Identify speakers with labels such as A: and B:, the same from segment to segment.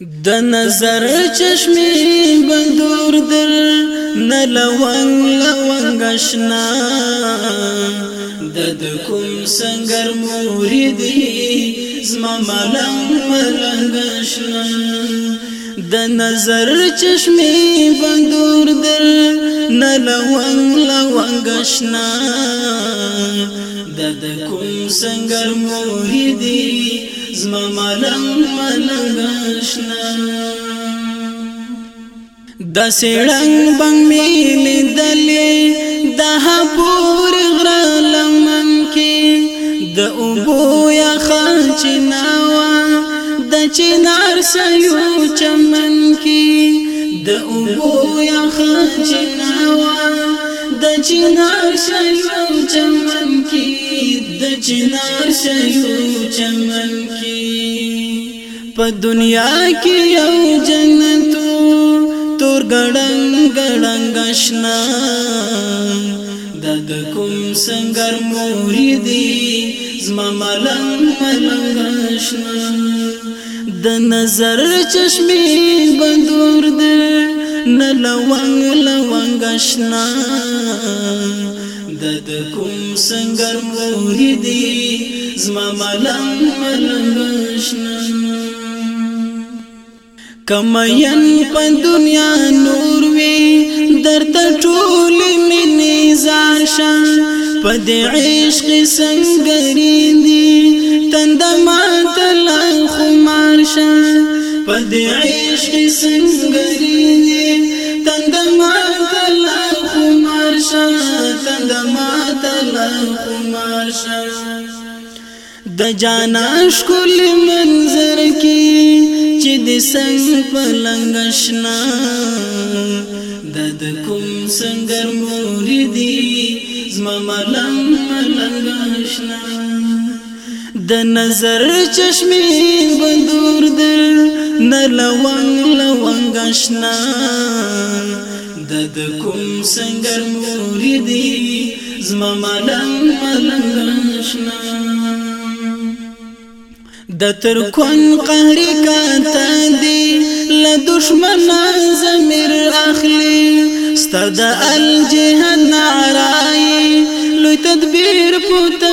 A: د نظر چشمې بندور در نه لونګ لونګ آشنا د د کوم سنگر موریدي زما ملنګ ملنګ آشنا د نظر چشمې بندور در نه لونګ لونګ آشنا د د کوم سنگر موریدي زما ملنګ ملنګ آشنا د سړنګ بنګ می لیدلې د هپور غره لمن کې د اوبو یا خچ ناوا د چنار سيو چمن کې د اوبو یا خچ ناوا د چنار سيو چمن کې چنار شیو چمن کی په دنیا کې یو جنتو تور ګړنګ ګړنګ آشنا د کوم سنگر موري دی زما ملنګ ملنګ آشنا د نظر چشمې بندور ده نه لونګ لونګ آشنا د کوم سنگر موریدی زما ملنګ ملنګ شنه کمین په دنیا نور وی درد ټول منی زاشن په دې عشق سنگرین دی تند مات لا خمار شن په دې عشق سنگرین دی خماشا د جانا شکل منظر کی چې د سنگ پلنګشنا د د کوم سنگر موریدي زما ملنګ ملنګشنا د نظر چشمې بندور در نه لونګ لونګشنا د د کوم سنگر موریدي زما ملنګ ملنګ شنا د ترکون قهری کاته دی له دشمنا زمير اخلي ستد الجهنم راي لوی تدبیر پوت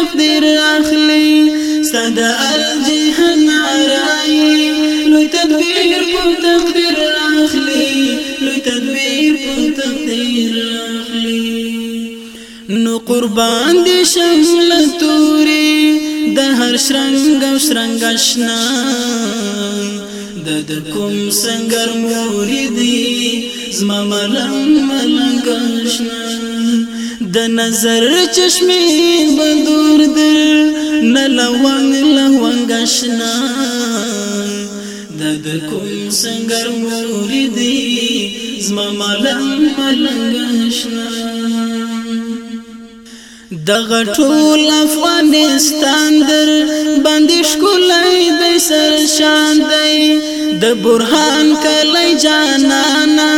A: نو قربان دي شمل توري د هر شرنګ او شرنګ آشنا د د کوم سنگر موریدي زما ملنګ ملنګ آشنا د نظر چشمې بندور در نه لوانګ لوانګ آشنا د د کوم سنگر موریدي زما ملنګ ملنګ آشنا دغه ټول افغانستان در باندې ښکلای د سر شان دی د برهان کلی جانانا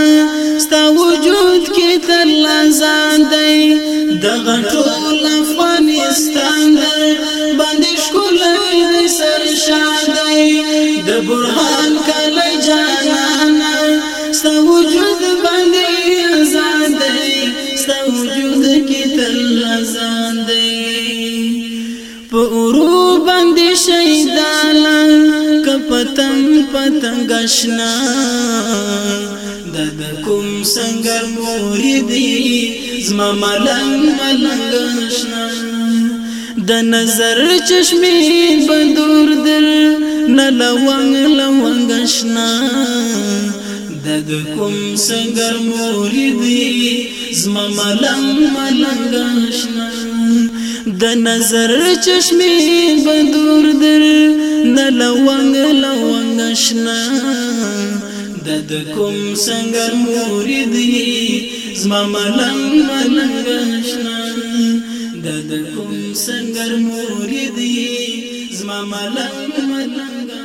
A: ستا وجود کې تر لزان دی دغه ټول افغانستان در باندې ښکلای د سر شان دی د برهان کلی جانانا په اورو باندې شهیدانا کپتن پتنګ شنا د کوم څنګه موریدي زما ملنګ ملنګ شنا د نظر چشمې بندور در نه لونګ لونګ شنا د کوم څنګه موریدي زما ملنګ ملنګ شنا د نظر چشمې بدور در د لونګ لونګ شنا د د کوم څنګه مرید یې زما ملنګ ملنګ شنا د د کوم څنګه مرید یې زما ملنګ ملنګ